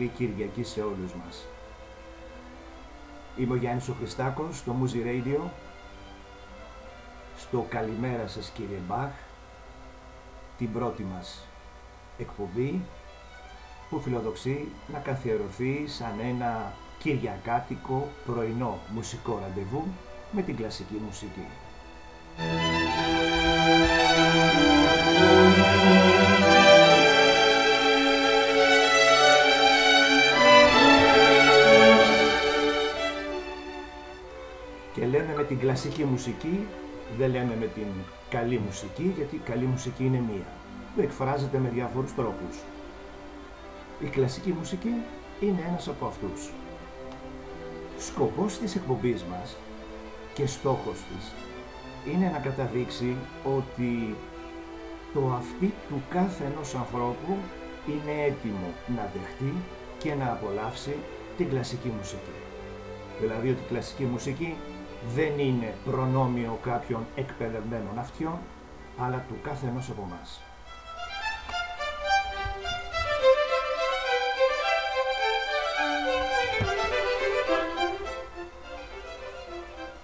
καλή Κυριακή σε όλους μας. Είμαι ο Γιάννης ο Χριστάκος στο Muzi Radio, στο καλημέρα σας κύριε Μπαχ, την πρώτη μας εκπομπή που φιλοδοξεί να καθιερωθεί σαν ένα κυριακάτικο πρωινό μουσικό ραντεβού με την κλασική μουσική. Λέμε με την κλασική μουσική, δεν λέμε με την καλή μουσική, γιατί η καλή μουσική είναι μία, που εκφράζεται με διάφορους τρόπους. Η κλασική μουσική είναι ένας από αυτούς. Σκοπός της εκπομπής μας και στόχος της είναι να καταδείξει ότι το αυτή του κάθε ενός ανθρώπου είναι έτοιμο να δεχτεί και να απολαύσει την κλασική μουσική. Δηλαδή ότι η κλασική μουσική δεν είναι προνόμιο κάποιων εκπαιδευμένων αυτιών, αλλά του κάθε ενός από εμάς.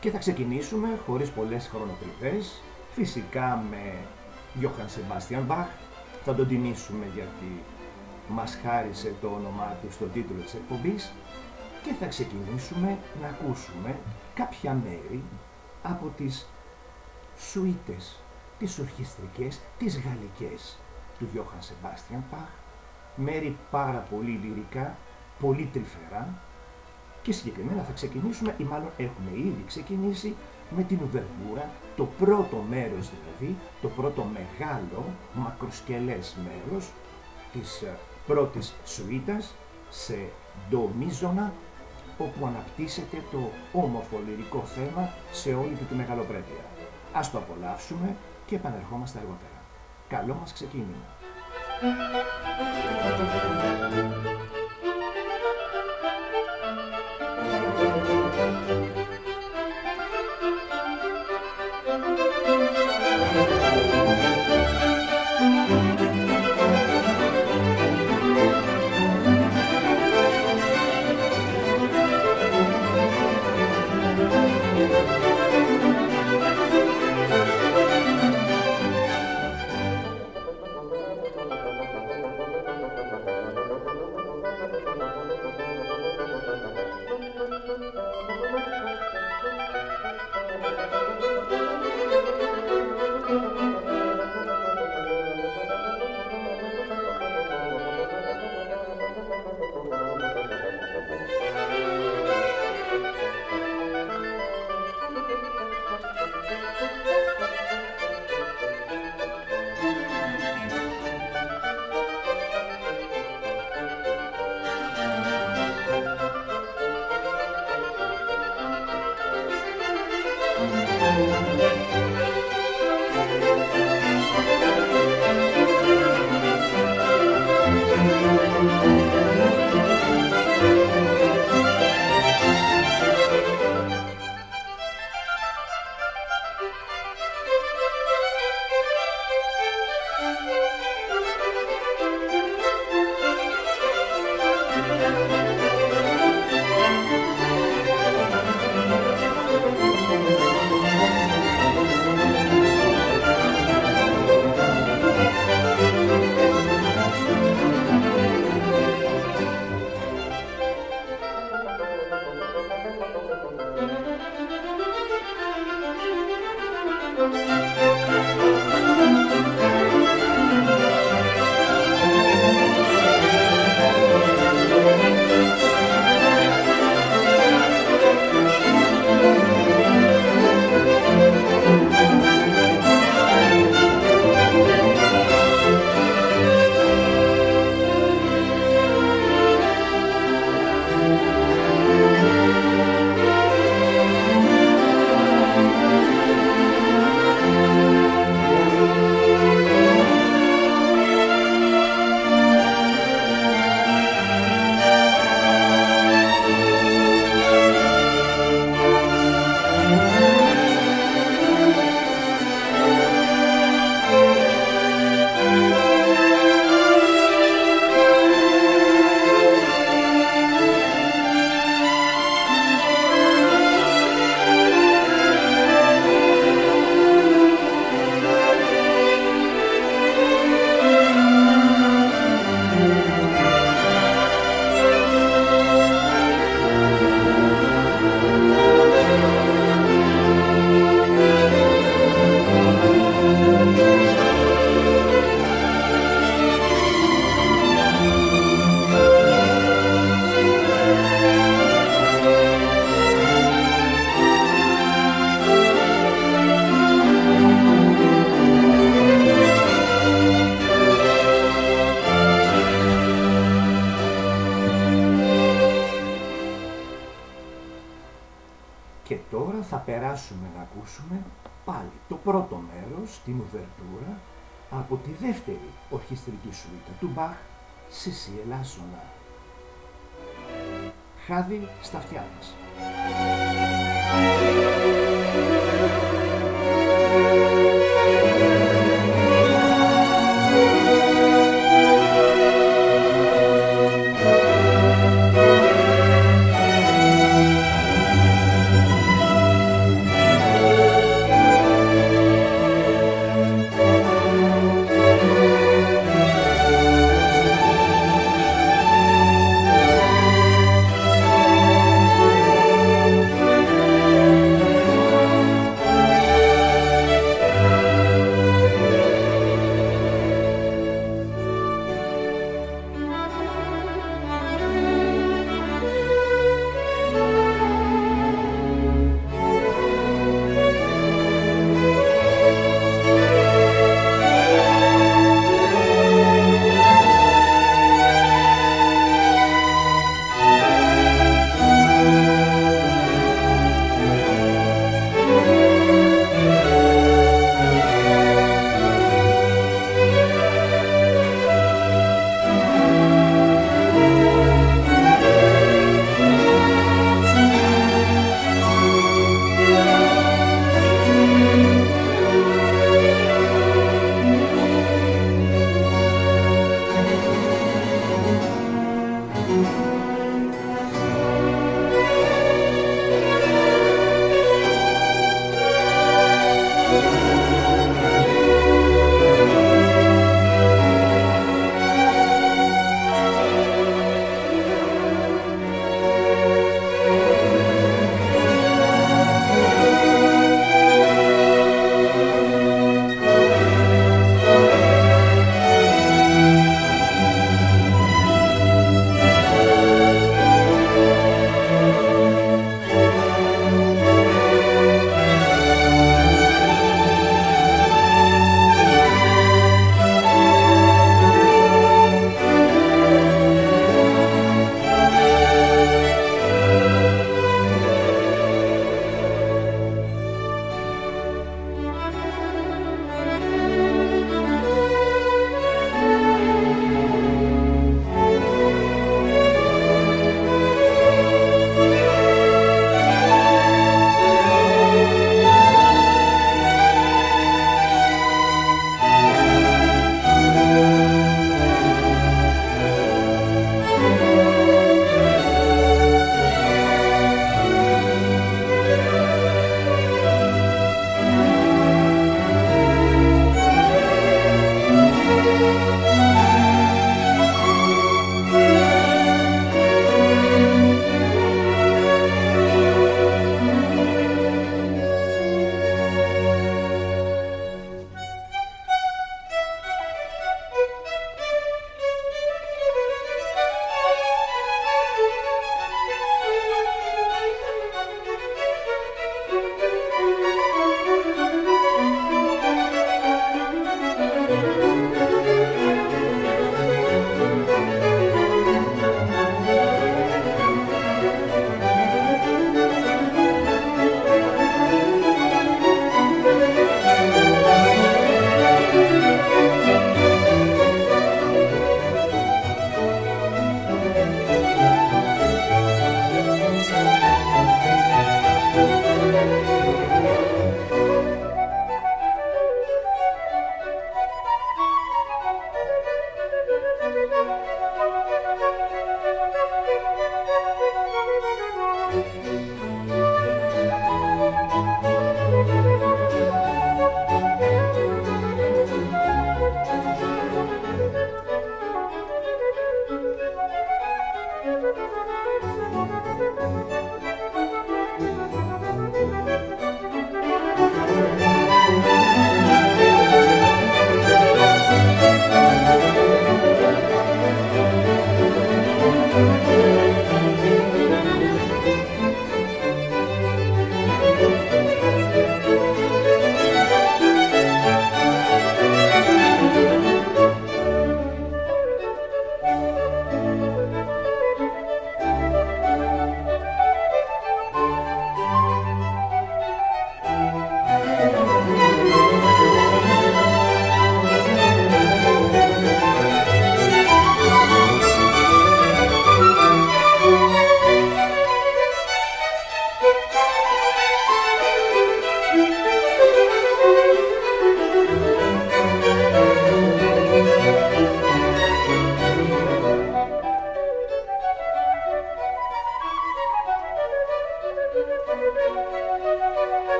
Και θα ξεκινήσουμε χωρίς πολλές χρονοτριβές, φυσικά με Johann Sebastian Bach. Θα τον τιμήσουμε γιατί μας χάρισε το όνομά του στον τίτλο της εκπομπής και θα ξεκινήσουμε να ακούσουμε κάποια μέρη από τις σουίτες, τις ορχιστρικές, τις γαλλικές του Johann Sebastian Bach, μέρη πάρα πολύ λυρικά, πολύ τρυφερά και συγκεκριμένα θα ξεκινήσουμε, ή μάλλον έχουμε ήδη ξεκινήσει, με την ουβερτούρα, το πρώτο μέρος δηλαδή, το πρώτο μεγάλο μακροσκελές μέρος της ε, πρώτης σουίτας σε ντο μίζωνα, όπου αναπτύσσεται το όμορφο λυρικό θέμα σε όλη του τη μεγαλοπρέπεια. Ας το απολαύσουμε και επανερχόμαστε αργότερα. Καλό μας ξεκίνημα. Μέρος, την ουβερτούρα, από τη δεύτερη ορχιστρική σουίτα του Μπαχ, Σισί Ελάσσονα. Χάδι στα αυτιά μας.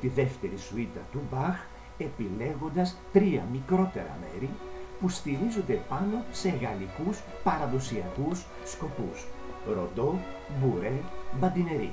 Τη δεύτερη σουίτα του Μπαχ επιλέγοντας τρία μικρότερα μέρη που στηρίζονται πάνω σε γαλλικούς παραδοσιακούς σκοπούς. Ροντό, Μπουρέ, Μπαντινερί.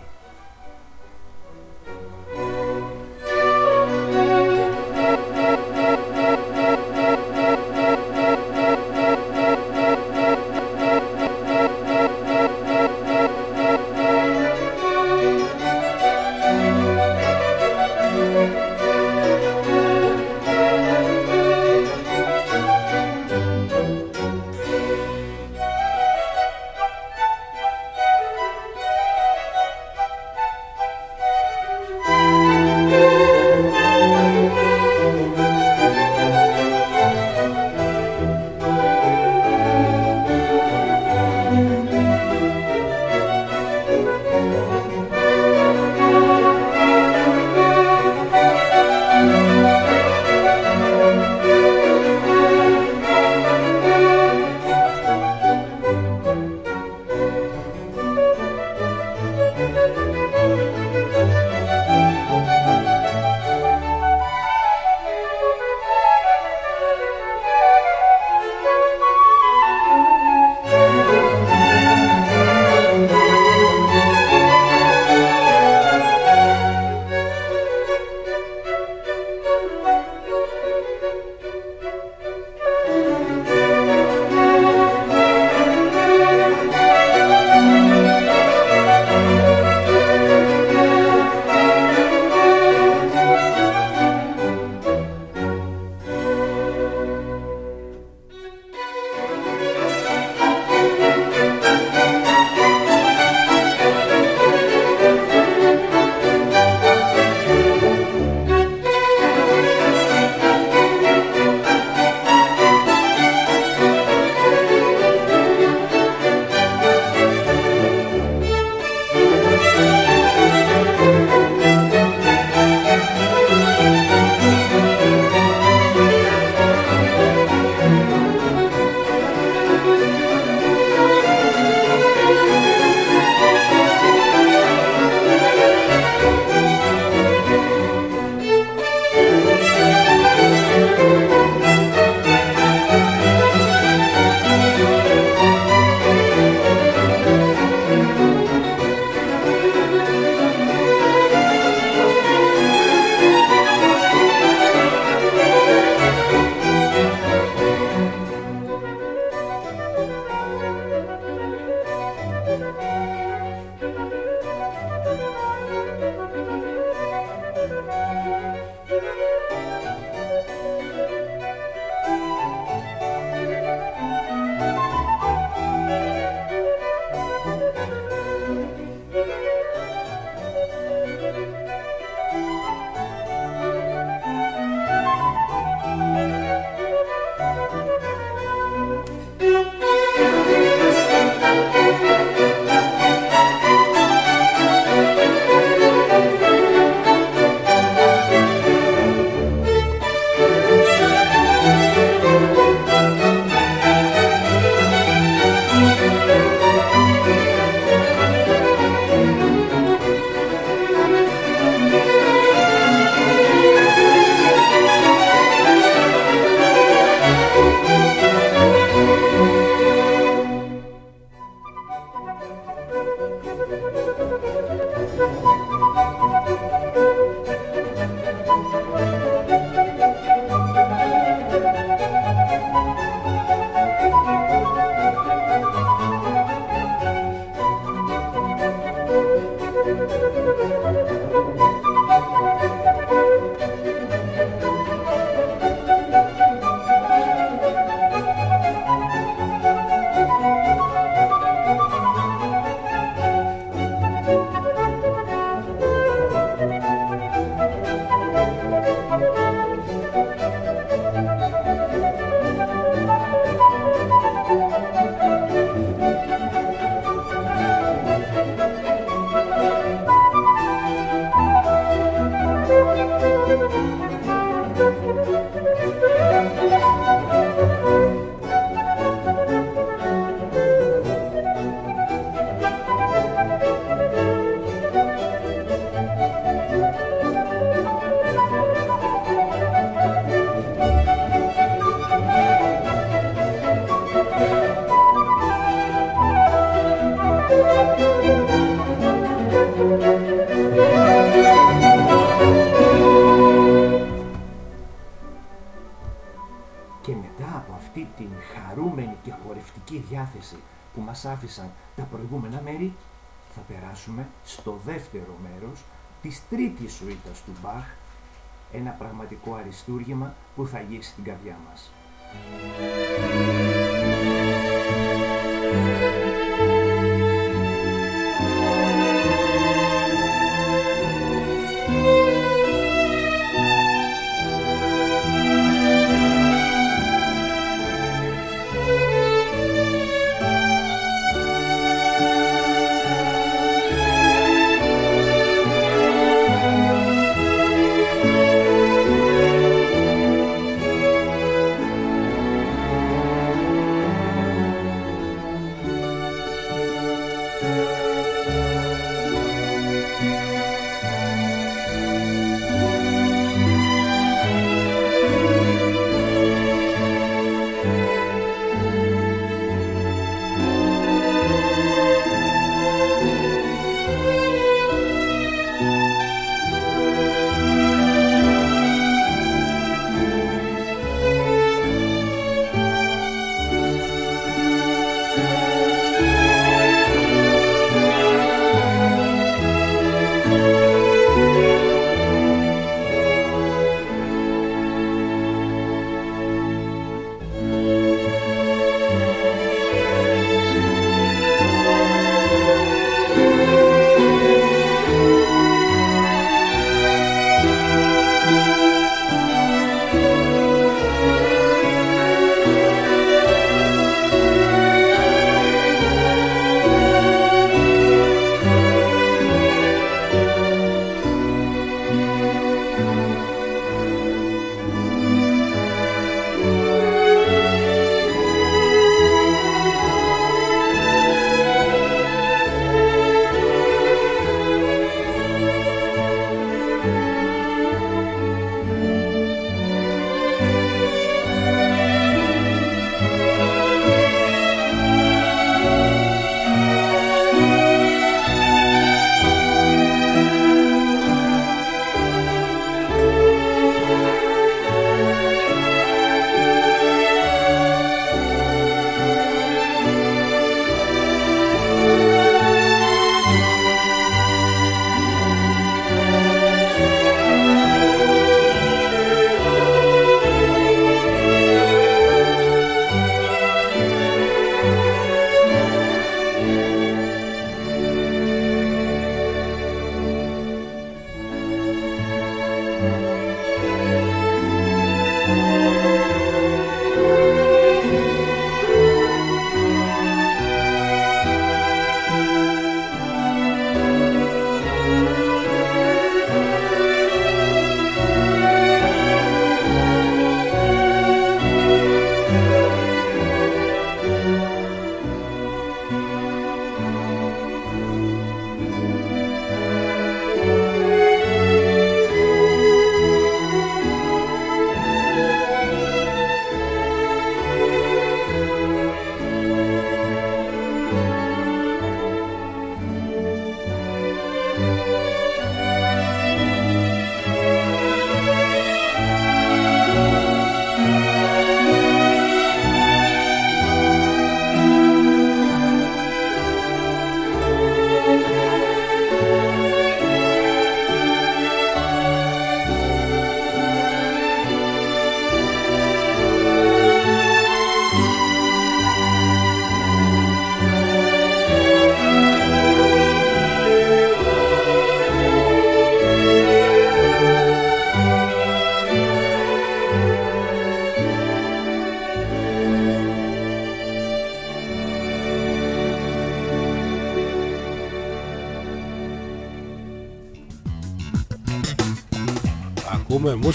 Της τρίτης σουίτας του Μπαχ, ένα πραγματικό αριστούργημα που θα αγγίξει την καρδιά μας.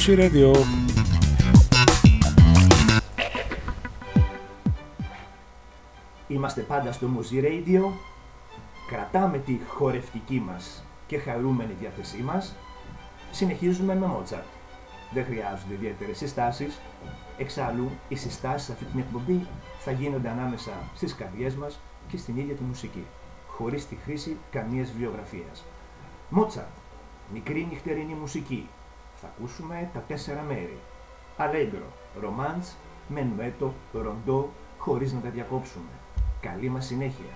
Μουσι Radio. Είμαστε πάντα στο Μουσι Radio. Κρατάμε τη χορευτική μας και χαρούμενη διάθεσή μας. Συνεχίζουμε με Μότσαρτ. Δεν χρειάζονται ιδιαίτερε συστάσεις. Εξάλλου, οι συστάσεις σε αυτή την εκπομπή θα γίνονται ανάμεσα στις καρδιές μας και στην ίδια τη μουσική, χωρίς τη χρήση καμίας βιογραφίας. Μότσαρτ, μικρή νυχτερινή μουσική, θα ακούσουμε τα τέσσερα μέρη. Allegro, Romance, μενουέτο, ροντό, χωρίς να τα διακόψουμε. Καλή μας συνέχεια!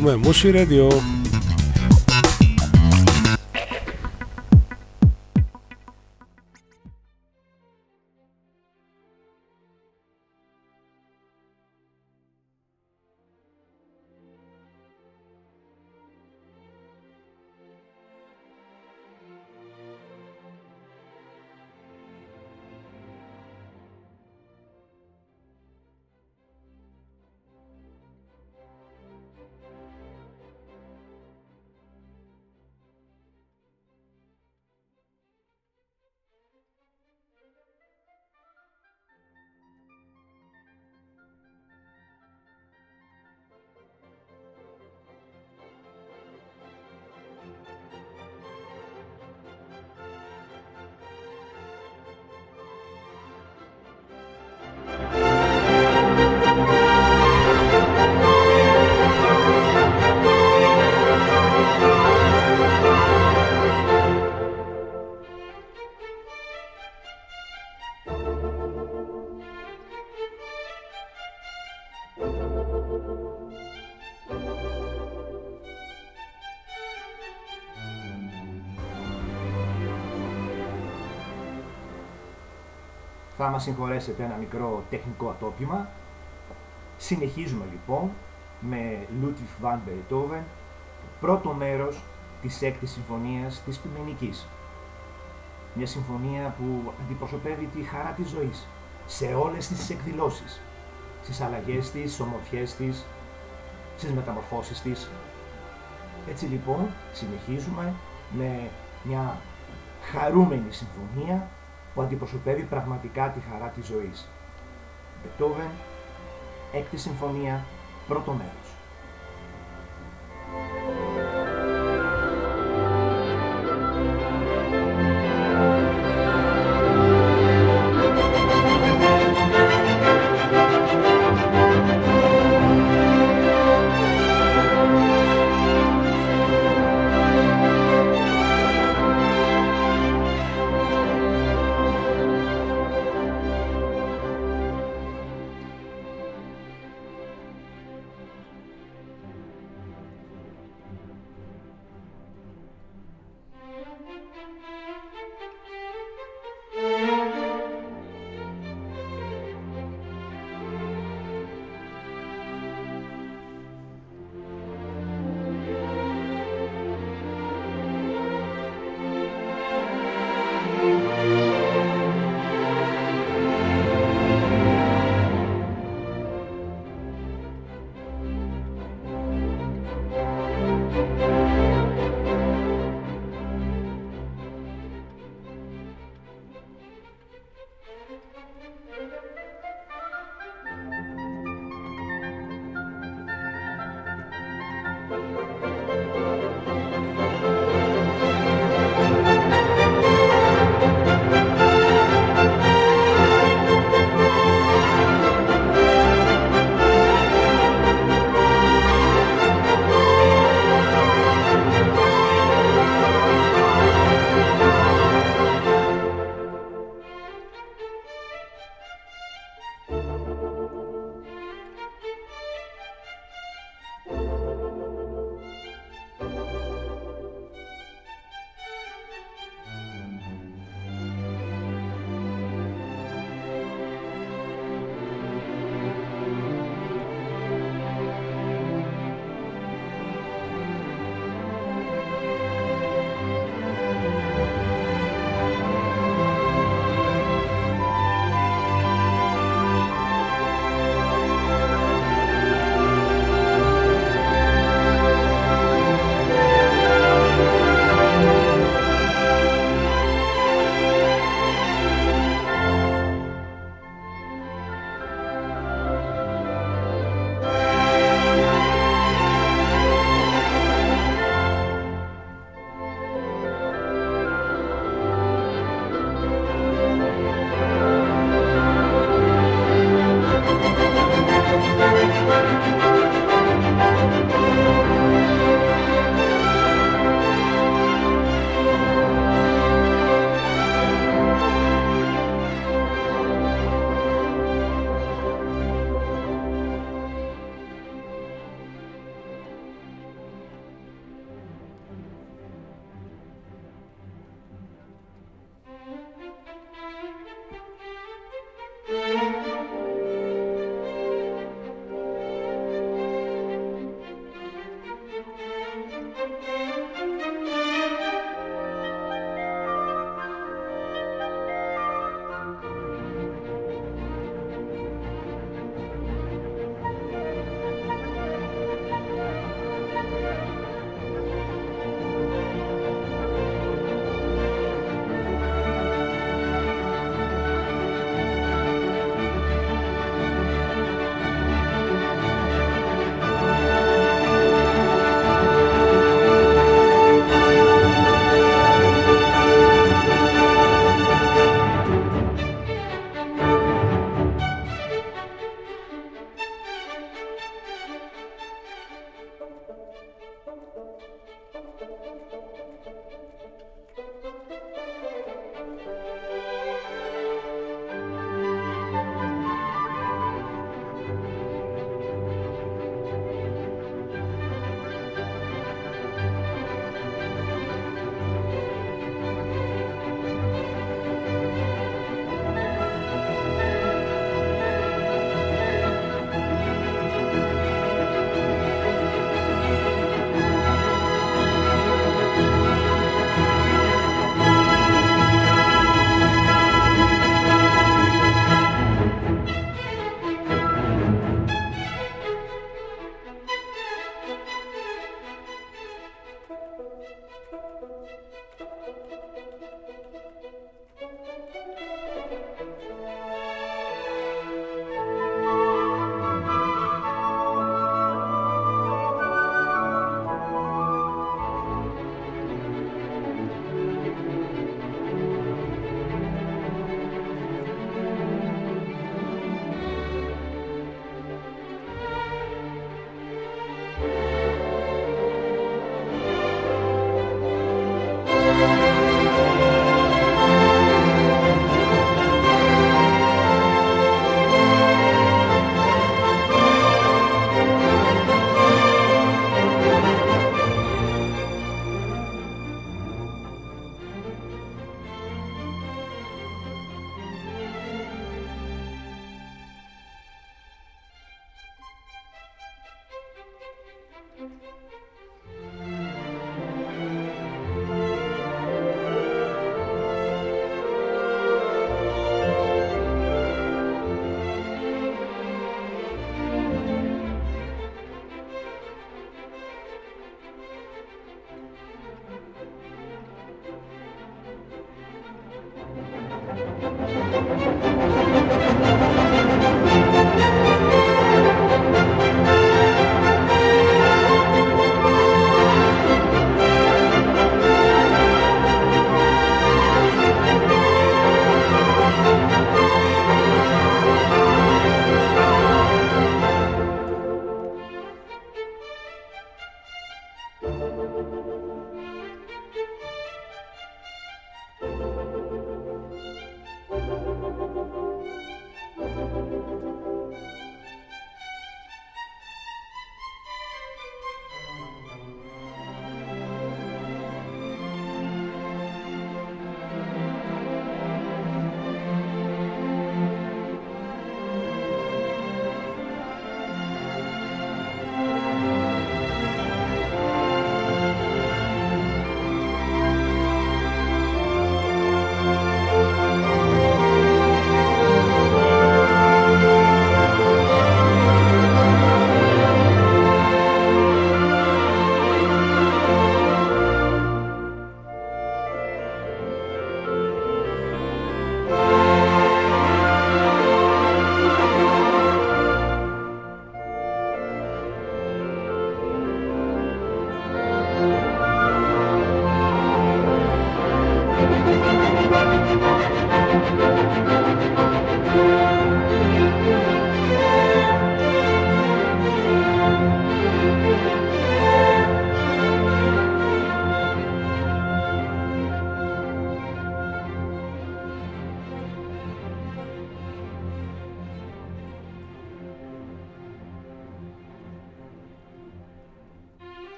Ακούμε Μουσι Radio. Συγχωρέσετε ένα μικρό τεχνικό ατόπιμα. Συνεχίζουμε λοιπόν με Ludwig van Beethoven, πρώτο μέρος της έκτης συμφωνίας της Ποιμενικής. Μια συμφωνία που αντιπροσωπεύει τη χαρά της ζωής σε όλες τις εκδηλώσεις, στις αλλαγές της, στις ομορφιές της, στις μεταμορφώσεις της. Έτσι λοιπόν συνεχίζουμε με μια χαρούμενη συμφωνία που αντιπροσωπεύει πραγματικά τη χαρά της ζωής. Μπετόβεν, έκτη συμφωνία, πρώτο μέρος.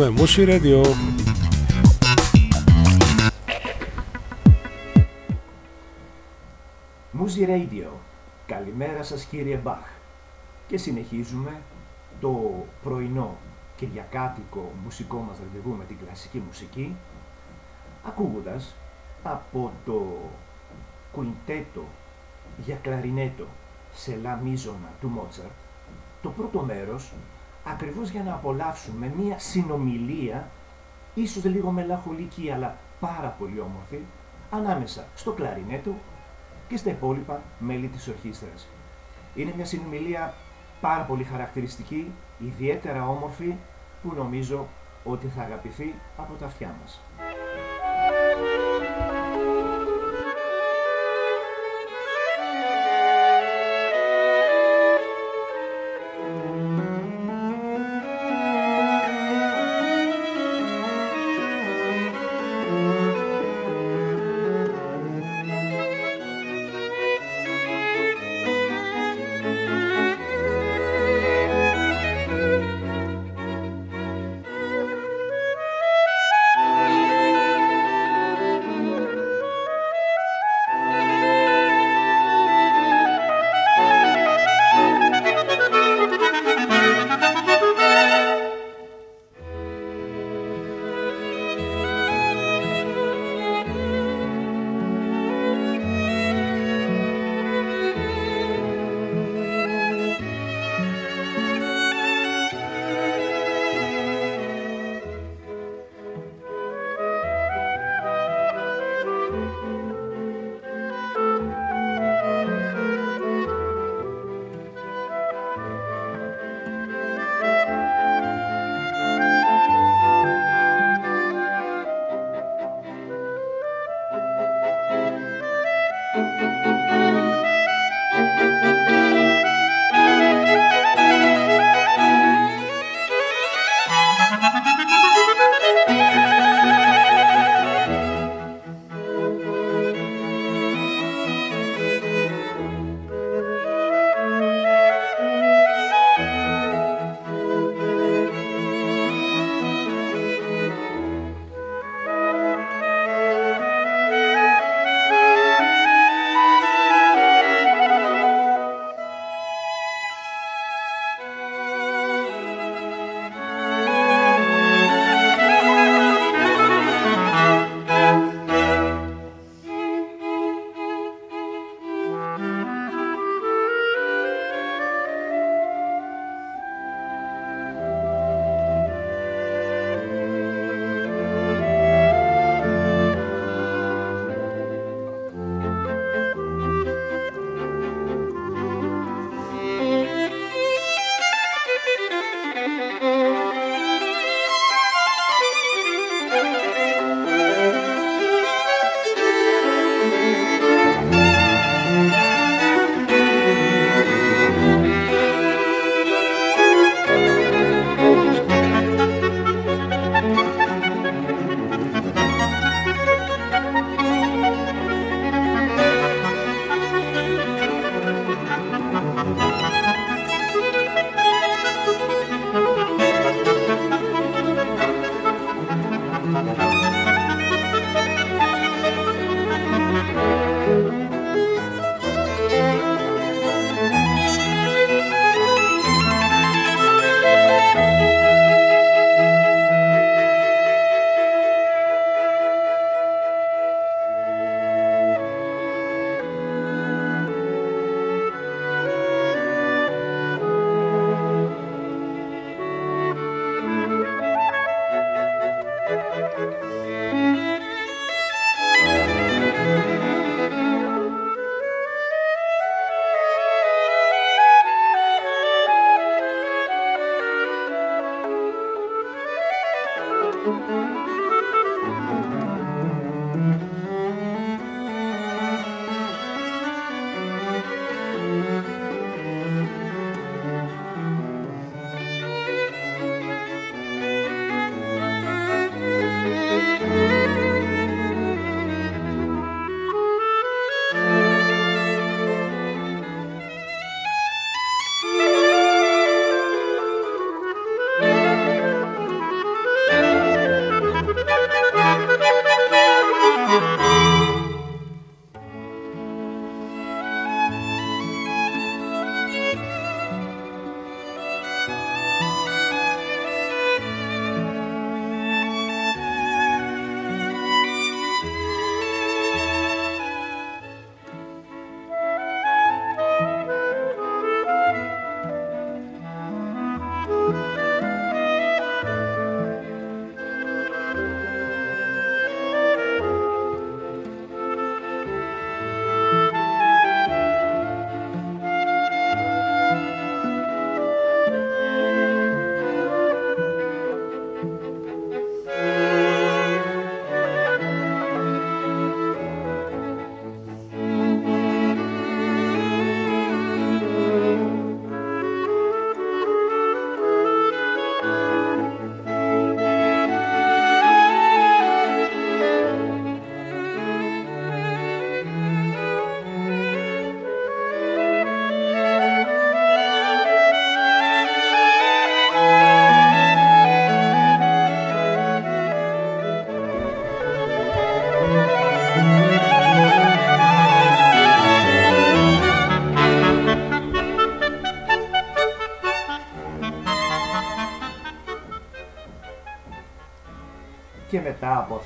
Ακούμε Μουσι Radio. Μουσι Radio. Καλημέρα σας κύριε Μπαχ. Και συνεχίζουμε το πρωινό κυριακάτικο μουσικό μας ραντεβού με την κλασική μουσική ακούγοντας από το κουιντέτο για κλαρινέτο σε λα μίζωνα του Μότσαρ το πρώτο μέρος ακριβώς για να απολαύσουμε μία συνομιλία, ίσως λίγο μελαγχολική αλλά πάρα πολύ όμορφη, ανάμεσα στο κλαρινέτο και στα υπόλοιπα μέλη της ορχήστρας. Είναι μια συνομιλία πάρα πολύ χαρακτηριστική, ιδιαίτερα όμορφη, που νομίζω ότι θα αγαπηθεί από τα αυτιά μας.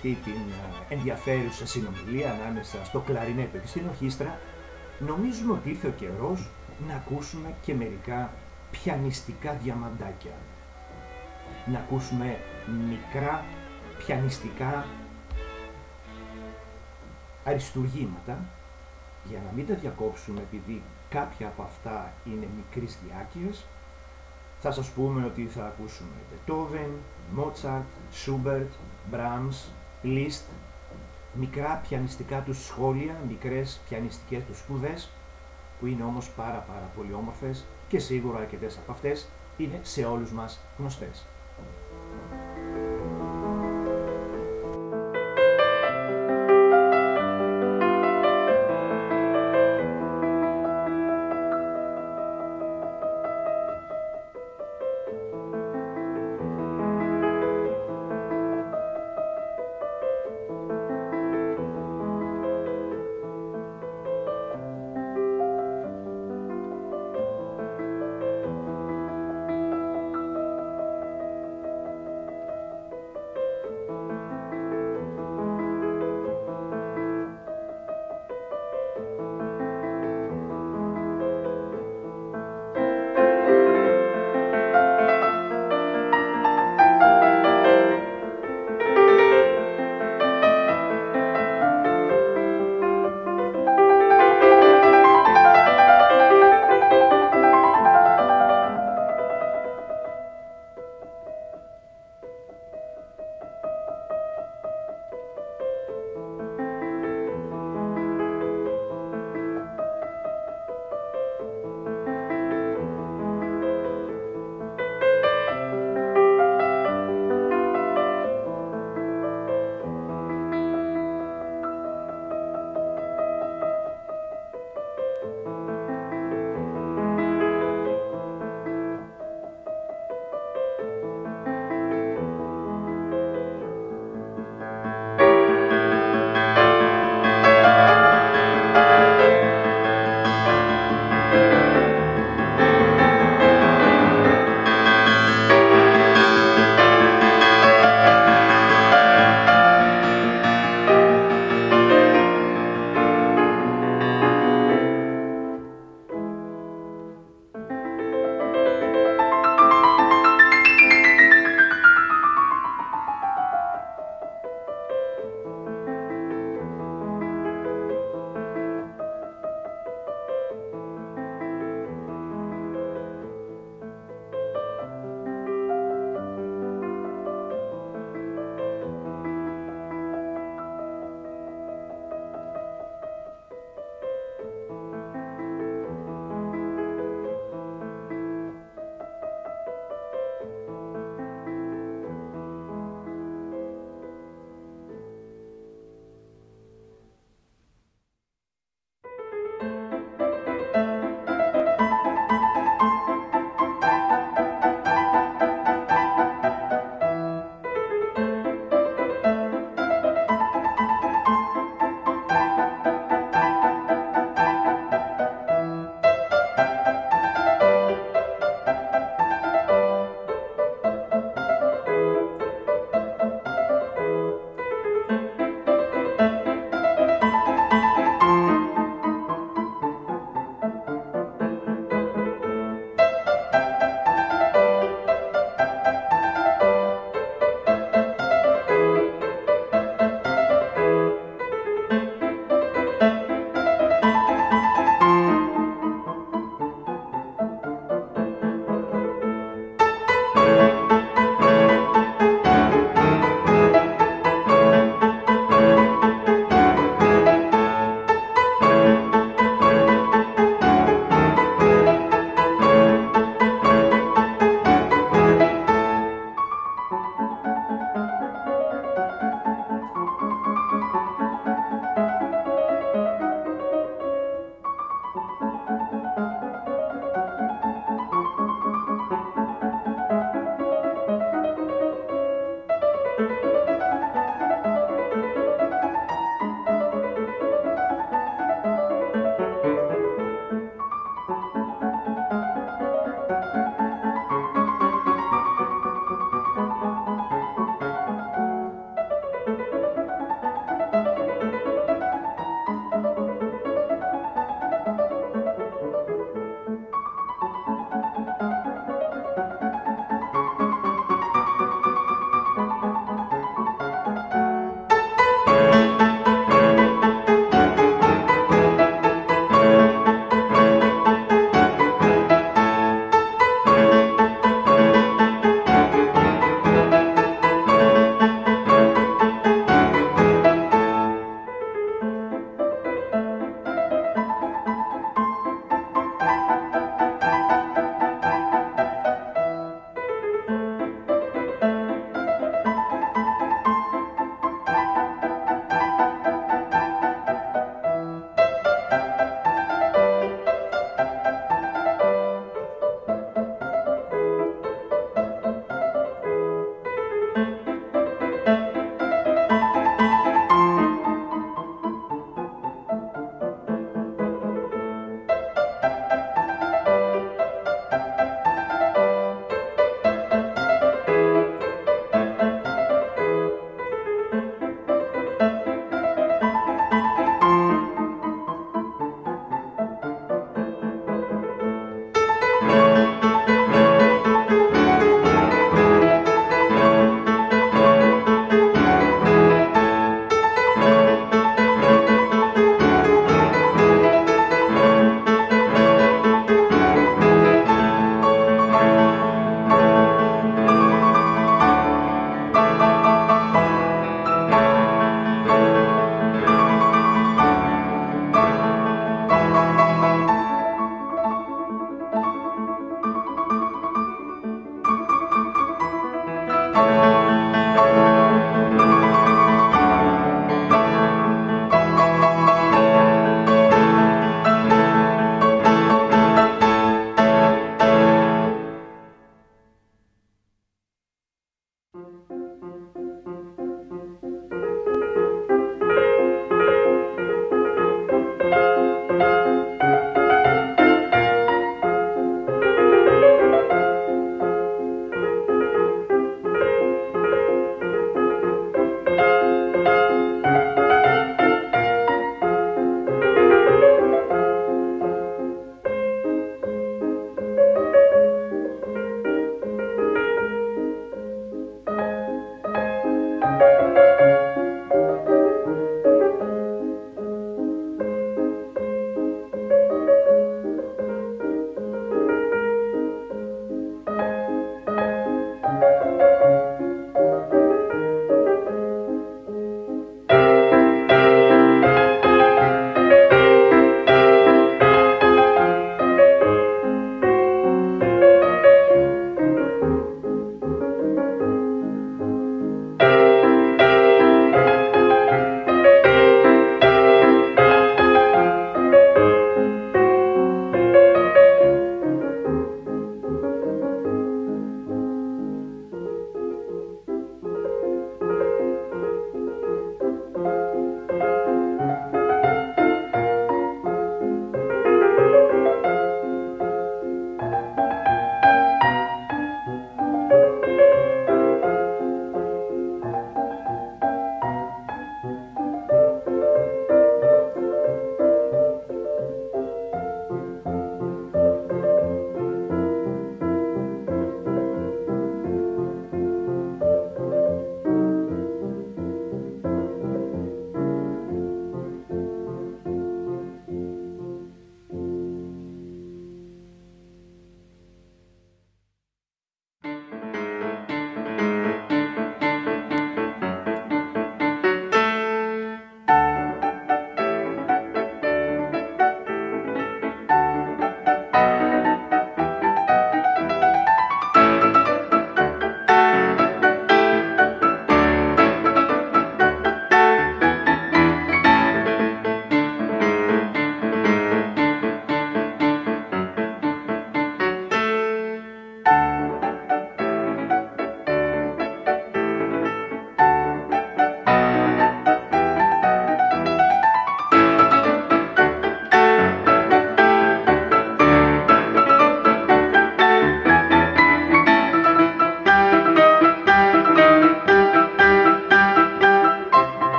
Αυτή την ε, ενδιαφέρουσα συνομιλία ανάμεσα στο κλαρινέτο και στην ορχήστρα, νομίζουμε ότι ήρθε ο καιρός να ακούσουμε και μερικά πιανιστικά διαμαντάκια. Να ακούσουμε μικρά πιανιστικά αριστουργήματα για να μην τα διακόψουμε επειδή κάποια από αυτά είναι μικρής διάρκειας θα σας πούμε ότι θα ακούσουμε Beethoven, Mozart, Schubert, Brahms, Liszt, μικρά πιανιστικά τους σχόλια, μικρές πιανιστικές τους σπουδές, που είναι όμως πάρα πάρα πολύ όμορφες και σίγουρα αρκετές από αυτές είναι σε όλους μας γνωστές.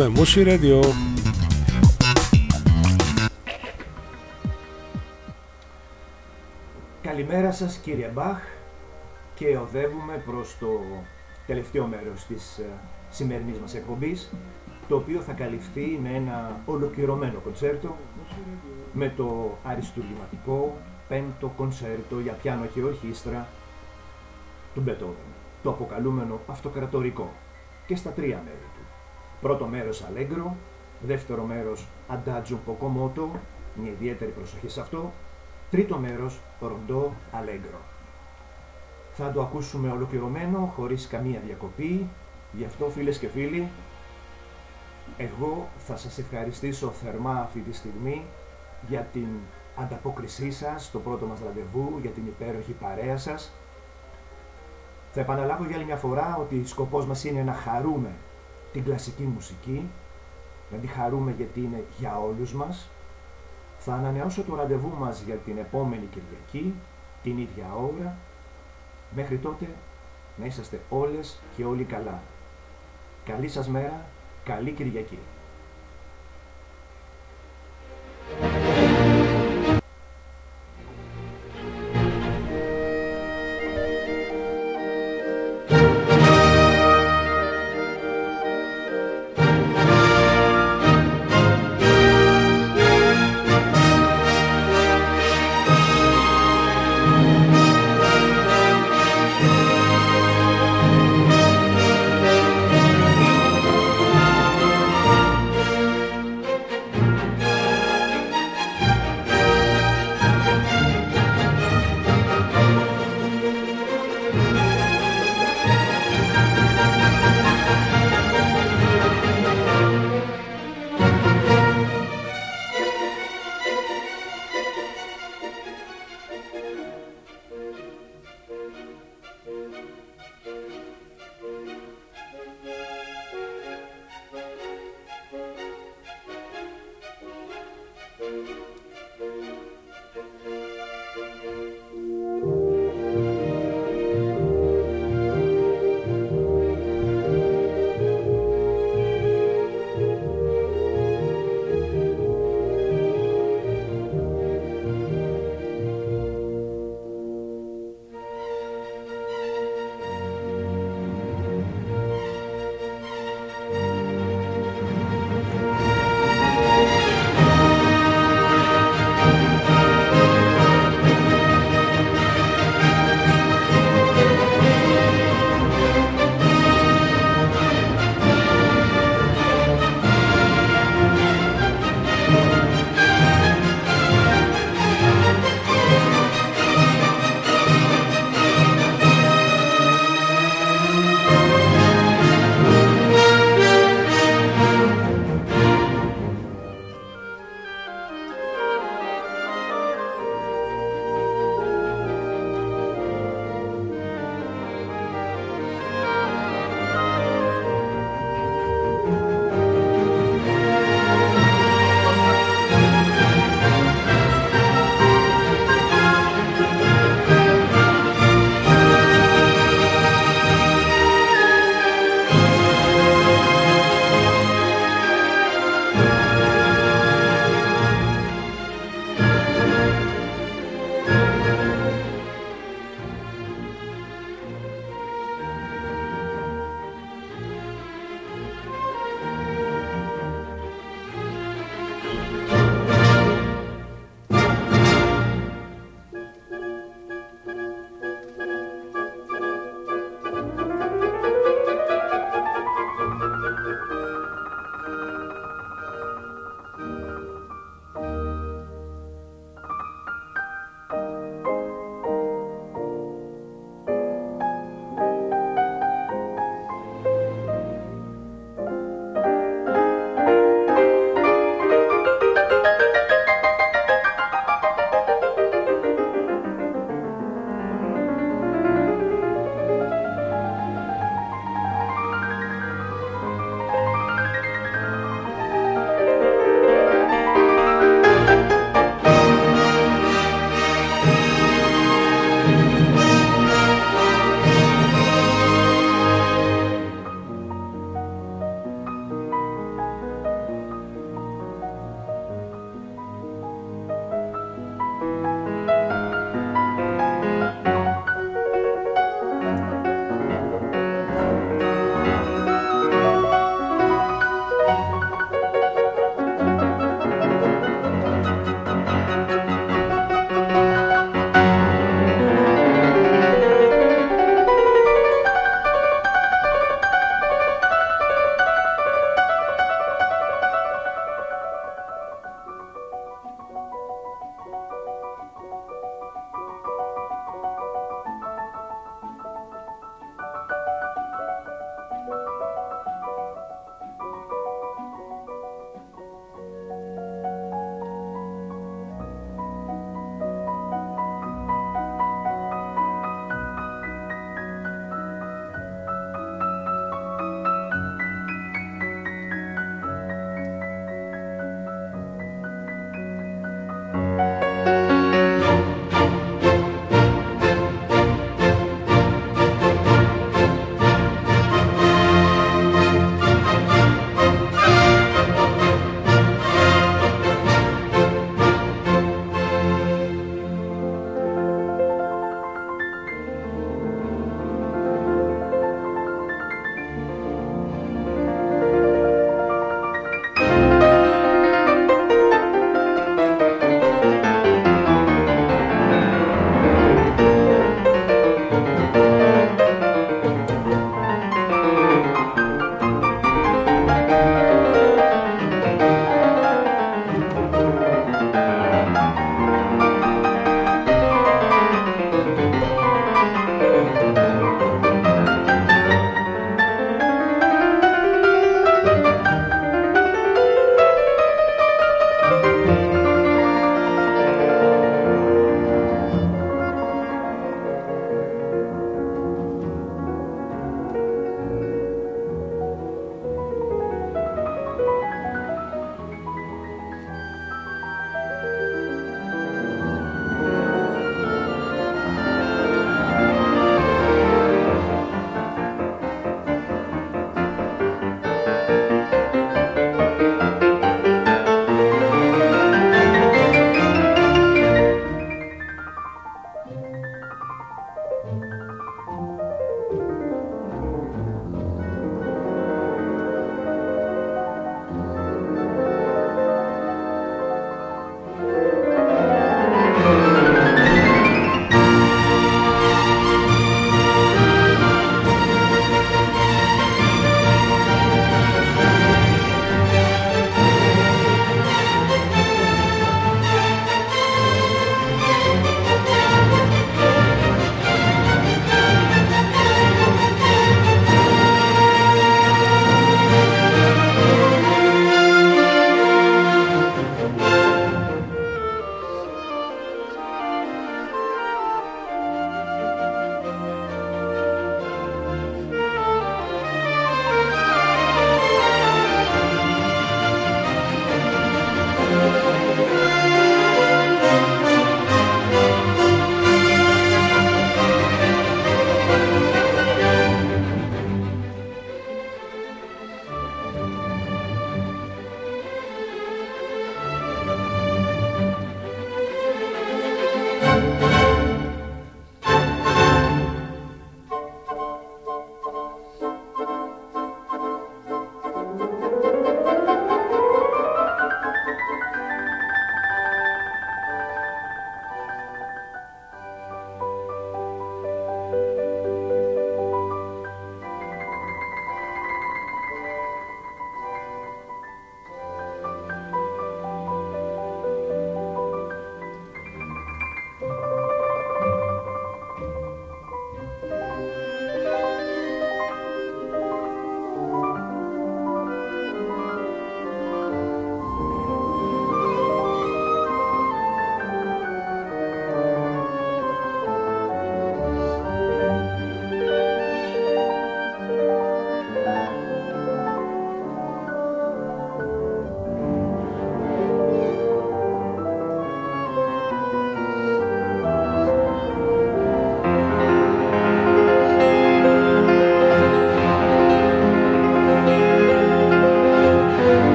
Ακούμε Μουσι Radio. Καλημέρα σας κύριε Μπαχ και οδεύουμε προς το τελευταίο μέρος της ε, σημερινής μας εκπομπής το οποίο θα καλυφθεί με ένα ολοκληρωμένο κοντσέρτο με το αριστουργηματικό πέμπτο κονσέρτο για πιάνο και ορχήστρα του Μπετόβεν, το αποκαλούμενο αυτοκρατορικό και στα τρία μέρη του. Πρώτο μέρος Αλέγκρο, δεύτερο μέρος Αντάτζο Ποκομότο, μια ιδιαίτερη προσοχή σε αυτό, τρίτο μέρος Ροντό Αλέγκρο. Θα το ακούσουμε ολοκληρωμένο, χωρίς καμία διακοπή, γι' αυτό φίλες και φίλοι, εγώ θα σας ευχαριστήσω θερμά αυτή τη στιγμή για την ανταπόκρισή σας στο πρώτο μας ραντεβού, για την υπέροχη παρέα σας. Θα επαναλάβω για άλλη μια φορά ότι σκοπός μας είναι να χαρούμε την κλασική μουσική, να τη χαρούμε γιατί είναι για όλους μας. Θα ανανεώσω το ραντεβού μας για την επόμενη Κυριακή, την ίδια ώρα. Μέχρι τότε να είσαστε όλες και όλοι καλά. Καλή σας μέρα, καλή Κυριακή.